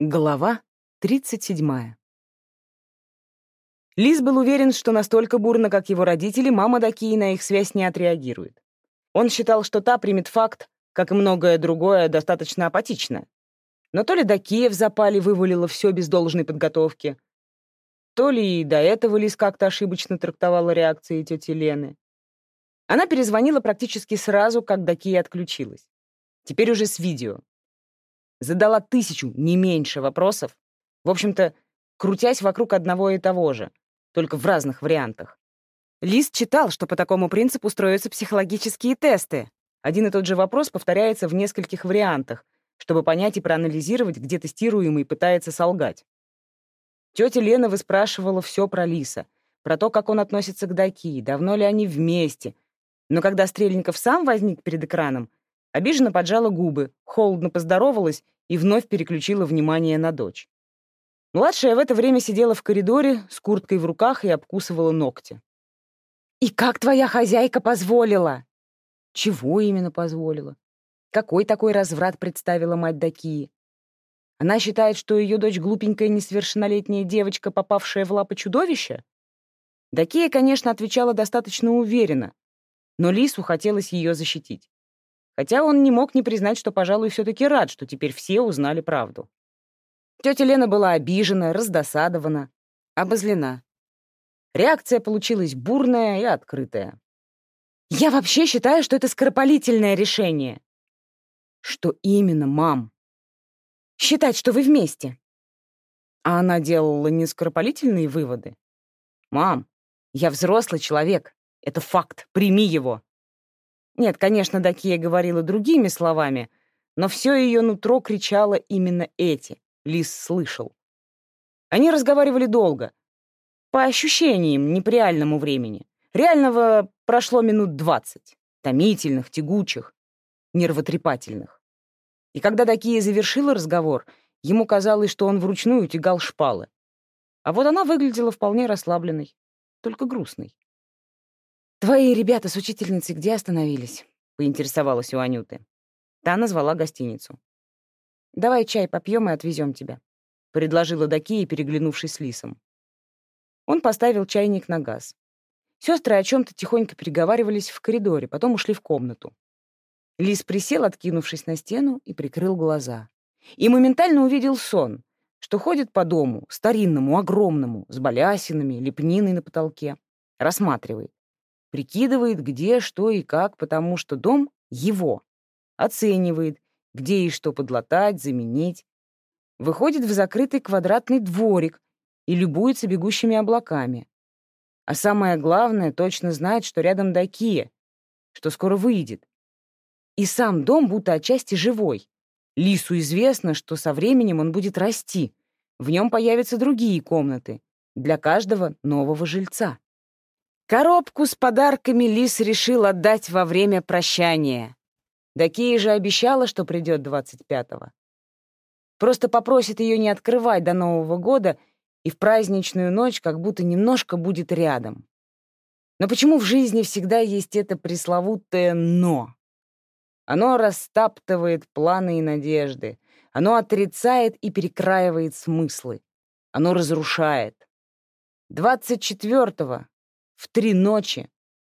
Глава 37. Лис был уверен, что настолько бурно, как его родители, мама Дакии на их связь не отреагирует. Он считал, что та примет факт, как и многое другое, достаточно апатично. Но то ли Дакия в запале вывалила все без должной подготовки, то ли и до этого Лис как-то ошибочно трактовала реакции тети Лены. Она перезвонила практически сразу, как Дакия отключилась. Теперь уже с видео задала тысячу, не меньше вопросов, в общем-то, крутясь вокруг одного и того же, только в разных вариантах. Лист читал, что по такому принципу строятся психологические тесты. Один и тот же вопрос повторяется в нескольких вариантах, чтобы понять и проанализировать, где тестируемый пытается солгать. Тетя Лена выспрашивала все про Лиса, про то, как он относится к Даки, давно ли они вместе. Но когда Стрельников сам возник перед экраном, обиженно поджала губы, холодно поздоровалась и вновь переключила внимание на дочь. Младшая в это время сидела в коридоре с курткой в руках и обкусывала ногти. «И как твоя хозяйка позволила?» «Чего именно позволила? Какой такой разврат представила мать Дакии? Она считает, что ее дочь глупенькая несовершеннолетняя девочка, попавшая в лапы чудовища?» Дакия, конечно, отвечала достаточно уверенно, но Лису хотелось ее защитить. Хотя он не мог не признать, что, пожалуй, все-таки рад, что теперь все узнали правду. Тетя Лена была обижена, раздосадована, обозлена. Реакция получилась бурная и открытая. «Я вообще считаю, что это скоропалительное решение». «Что именно, мам?» «Считать, что вы вместе». А она делала не скоропалительные выводы. «Мам, я взрослый человек. Это факт. Прими его. Нет, конечно, Дакия говорила другими словами, но все ее нутро кричало именно эти. Лис слышал. Они разговаривали долго. По ощущениям, не по реальному времени. Реального прошло минут двадцать. Томительных, тягучих, нервотрепательных. И когда Дакия завершила разговор, ему казалось, что он вручную тягал шпалы. А вот она выглядела вполне расслабленной, только грустной. «Твои ребята с учительницей где остановились?» — поинтересовалась у Анюты. Та назвала гостиницу. «Давай чай попьем и отвезем тебя», — предложила Дакия, переглянувшись с Лисом. Он поставил чайник на газ. Сестры о чем-то тихонько переговаривались в коридоре, потом ушли в комнату. Лис присел, откинувшись на стену, и прикрыл глаза. И моментально увидел сон, что ходит по дому, старинному, огромному, с балясинами, лепниной на потолке, рассматривает. Прикидывает, где, что и как, потому что дом — его. Оценивает, где и что подлатать, заменить. Выходит в закрытый квадратный дворик и любуется бегущими облаками. А самое главное, точно знает, что рядом Дакия, что скоро выйдет. И сам дом будто отчасти живой. Лису известно, что со временем он будет расти. В нем появятся другие комнаты для каждого нового жильца. Коробку с подарками Лис решил отдать во время прощания. Дакия же обещала, что придет 25-го. Просто попросит ее не открывать до Нового года и в праздничную ночь как будто немножко будет рядом. Но почему в жизни всегда есть это пресловутое «но»? Оно растаптывает планы и надежды. Оно отрицает и перекраивает смыслы. Оно разрушает. 24-го в три ночи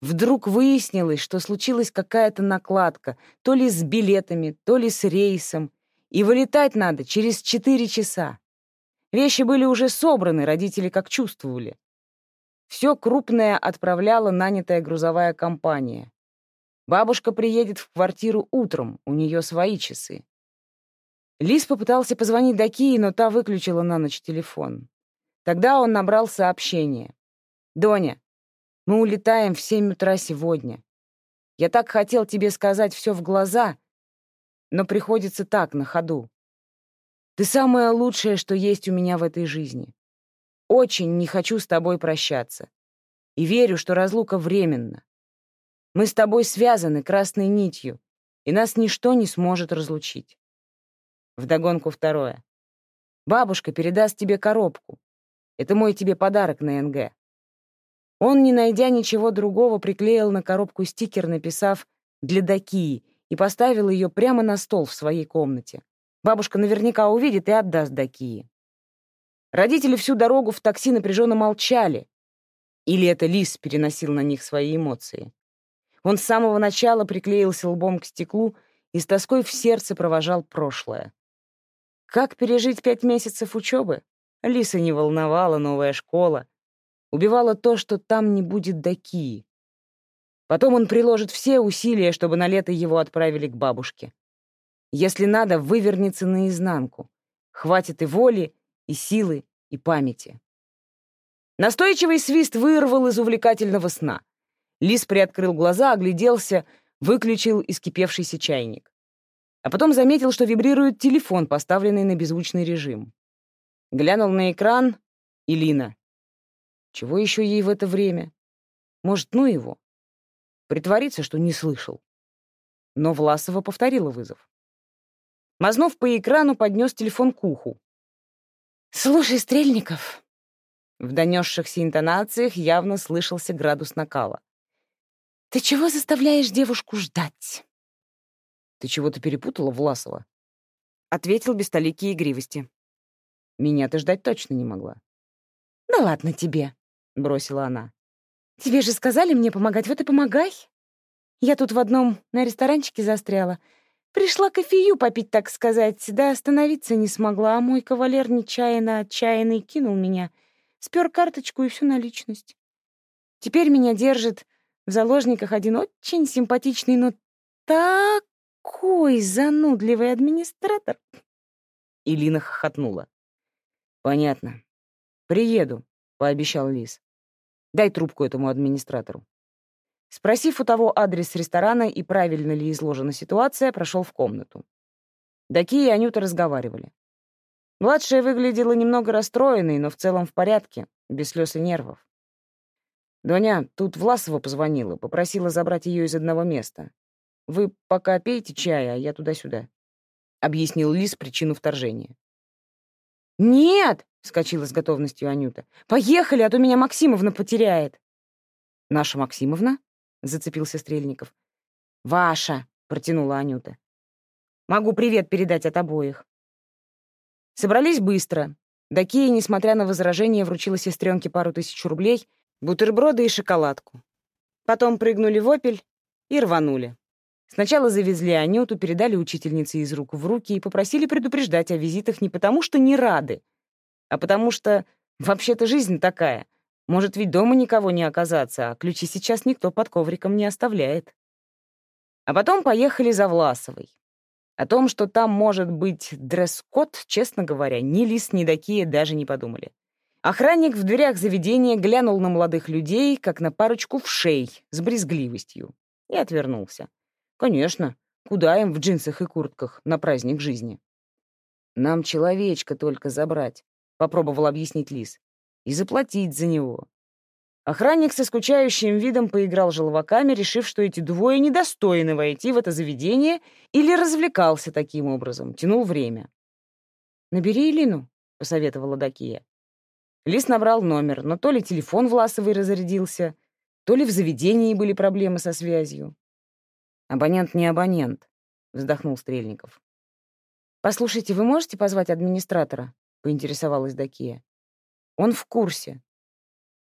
вдруг выяснилось, что случилась какая-то накладка, то ли с билетами, то ли с рейсом, и вылетать надо через четыре часа. Вещи были уже собраны, родители как чувствовали. Все крупное отправляла нанятая грузовая компания. Бабушка приедет в квартиру утром, у нее свои часы. Лис попытался позвонить Дакии, но та выключила на ночь телефон. Тогда он набрал сообщение. «Доня, мы улетаем в семь утра сегодня. Я так хотел тебе сказать все в глаза, но приходится так, на ходу. Ты самое лучшее, что есть у меня в этой жизни. Очень не хочу с тобой прощаться. И верю, что разлука временна. Мы с тобой связаны красной нитью, и нас ничто не сможет разлучить. Вдогонку второе. Бабушка передаст тебе коробку. Это мой тебе подарок на НГ. Он, не найдя ничего другого, приклеил на коробку стикер, написав «Для Дакии» и поставил ее прямо на стол в своей комнате. Бабушка наверняка увидит и отдаст Дакии. Родители всю дорогу в такси напряженно молчали. Или это Лис переносил на них свои эмоции. Он с самого начала приклеился лбом к стеклу и с тоской в сердце провожал прошлое. Как пережить пять месяцев учебы? Лиса не волновала новая школа. Убивала то, что там не будет Дакии. Потом он приложит все усилия, чтобы на лето его отправили к бабушке. Если надо, вывернется наизнанку. Хватит и воли, и силы, и памяти. Настойчивый свист вырвал из увлекательного сна. Лис приоткрыл глаза, огляделся, выключил искипевшийся чайник. А потом заметил, что вибрирует телефон, поставленный на беззвучный режим. Глянул на экран — Илина. Чего еще ей в это время? Может, ну его? Притвориться, что не слышал. Но Власова повторила вызов. Мазнув по экрану, поднес телефон к уху. «Слушай, Стрельников!» В донесшихся интонациях явно слышался градус накала. «Ты чего заставляешь девушку ждать?» «Ты чего-то перепутала, Власова?» Ответил без толики игривости. «Меня ты ждать точно не могла». «Да ладно тебе», — бросила она. «Тебе же сказали мне помогать, вот и помогай. Я тут в одном на ресторанчике застряла. Пришла кофею попить, так сказать, да остановиться не смогла, а мой кавалер нечаянно отчаянный кинул меня, спер карточку и всю наличность. Теперь меня держит в заложниках один очень симпатичный, но такой занудливый администратор. Илина хохотнула. «Понятно. Приеду», — пообещал Лис. «Дай трубку этому администратору». Спросив у того адрес ресторана и правильно ли изложена ситуация, прошел в комнату. Даки и Анюта разговаривали. Младшая выглядела немного расстроенной, но в целом в порядке, без слез и нервов. «Доня, тут Власова позвонила, попросила забрать ее из одного места. Вы пока пейте чай, а я туда-сюда», — объяснил Лис причину вторжения. «Нет!» — вскочила с готовностью Анюта. «Поехали, а то меня Максимовна потеряет». «Наша Максимовна?» — зацепился Стрельников. «Ваша!» — протянула Анюта. «Могу привет передать от обоих». Собрались быстро. Дакия, несмотря на возражения, вручила сестренке пару тысяч рублей — бутерброды и шоколадку. Потом прыгнули в «Опель» и рванули. Сначала завезли Анюту, передали учительнице из рук в руки и попросили предупреждать о визитах не потому, что не рады, а потому что вообще-то жизнь такая. Может ведь дома никого не оказаться, а ключи сейчас никто под ковриком не оставляет. А потом поехали за Власовой. О том, что там может быть дресс-код, честно говоря, ни Лис, ни Дакия даже не подумали. Охранник в дверях заведения глянул на молодых людей, как на парочку вшей, с брезгливостью, и отвернулся. Конечно, куда им в джинсах и куртках на праздник жизни? «Нам человечка только забрать», — попробовал объяснить Лис, «и заплатить за него». Охранник со скучающим видом поиграл желваками, решив, что эти двое недостойны войти в это заведение, или развлекался таким образом, тянул время. «Набери Илину», — посоветовала Дакия. Лис набрал номер, но то ли телефон Власовой разрядился, то ли в заведении были проблемы со связью. «Абонент не абонент», — вздохнул Стрельников. «Послушайте, вы можете позвать администратора?» — поинтересовалась Дакия. «Он в курсе».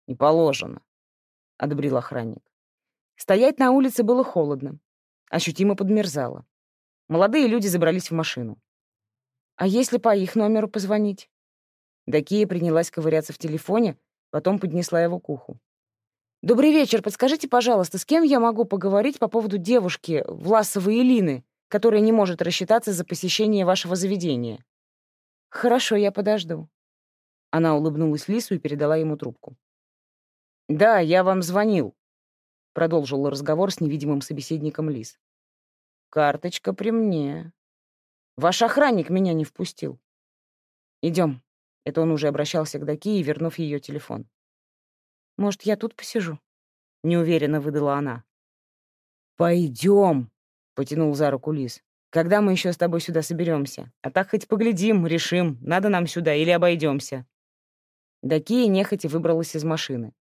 «Не положено», — одобрил охранник. Стоять на улице было холодно, ощутимо подмерзало. Молодые люди забрались в машину. «А если по их номеру позвонить?» Дакия принялась ковыряться в телефоне, потом поднесла его к уху. «Добрый вечер. Подскажите, пожалуйста, с кем я могу поговорить по поводу девушки, Власовой Илины, которая не может рассчитаться за посещение вашего заведения?» «Хорошо, я подожду». Она улыбнулась Лису и передала ему трубку. «Да, я вам звонил», — продолжил разговор с невидимым собеседником Лис. «Карточка при мне. Ваш охранник меня не впустил. Идем». Это он уже обращался к Дакии, вернув ее телефон. «Может, я тут посижу?» — неуверенно выдала она. «Пойдем», — потянул за руку Лис. «Когда мы еще с тобой сюда соберемся? А так хоть поглядим, решим, надо нам сюда или обойдемся». Дакия нехотя выбралась из машины.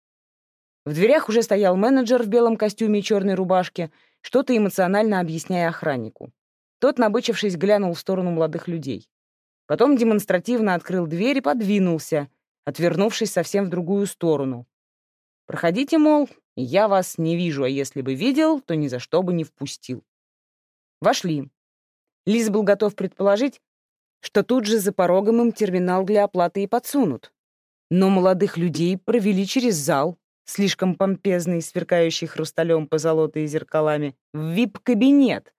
В дверях уже стоял менеджер в белом костюме и черной рубашке, что-то эмоционально объясняя охраннику. Тот, набычившись, глянул в сторону молодых людей. Потом демонстративно открыл дверь и подвинулся, отвернувшись совсем в другую сторону. «Проходите, мол, я вас не вижу, а если бы видел, то ни за что бы не впустил». Вошли. Лис был готов предположить, что тут же за порогом им терминал для оплаты и подсунут. Но молодых людей провели через зал, слишком помпезный, сверкающий хрусталем позолотой и зеркалами, в вип-кабинет,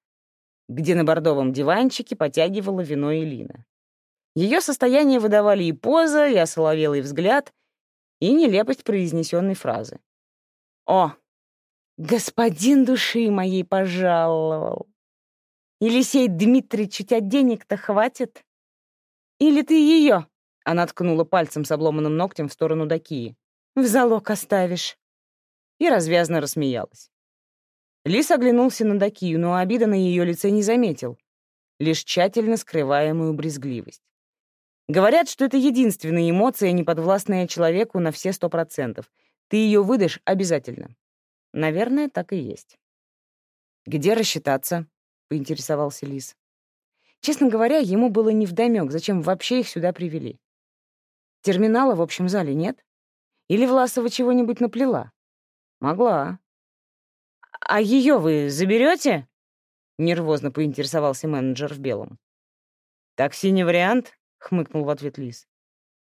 где на бордовом диванчике потягивала вино Элина. Ее состояние выдавали и поза, и осоловелый взгляд, и нелепость произнесенной фразы. «О, господин души моей пожаловал! Елисей Дмитриевич, у тебя денег-то хватит? Или ты ее?» Она ткнула пальцем с обломанным ногтем в сторону Дакии. «В залог оставишь». И развязно рассмеялась. Лис оглянулся на Дакию, но обида на ее лице не заметил, лишь тщательно скрываемую брезгливость. Говорят, что это единственная эмоция, неподвластная человеку на все сто процентов. Ты ее выдашь обязательно. Наверное, так и есть. «Где рассчитаться?» — поинтересовался Лис. Честно говоря, ему было невдомёк, зачем вообще их сюда привели. Терминала в общем зале нет? Или Власова чего-нибудь наплела? Могла. «А ее вы заберете? нервозно поинтересовался менеджер в белом. «Такси не вариант?» — хмыкнул в ответ Лис.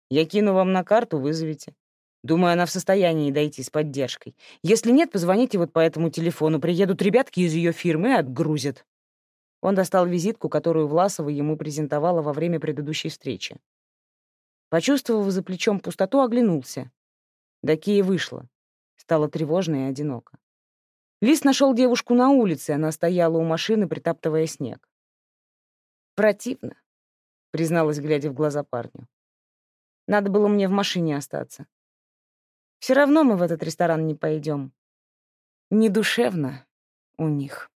«Я кину вам на карту, вызовите. Думаю, она в состоянии дойти с поддержкой. Если нет, позвоните вот по этому телефону. Приедут ребятки из ее фирмы и отгрузят». Он достал визитку, которую Власова ему презентовала во время предыдущей встречи. Почувствовав за плечом пустоту, оглянулся. Дакия вышла. Стало тревожно и одиноко. Лис нашел девушку на улице, она стояла у машины, притаптывая снег. «Противно», — призналась, глядя в глаза парню. «Надо было мне в машине остаться. Все равно мы в этот ресторан не пойдем. Недушевно у них».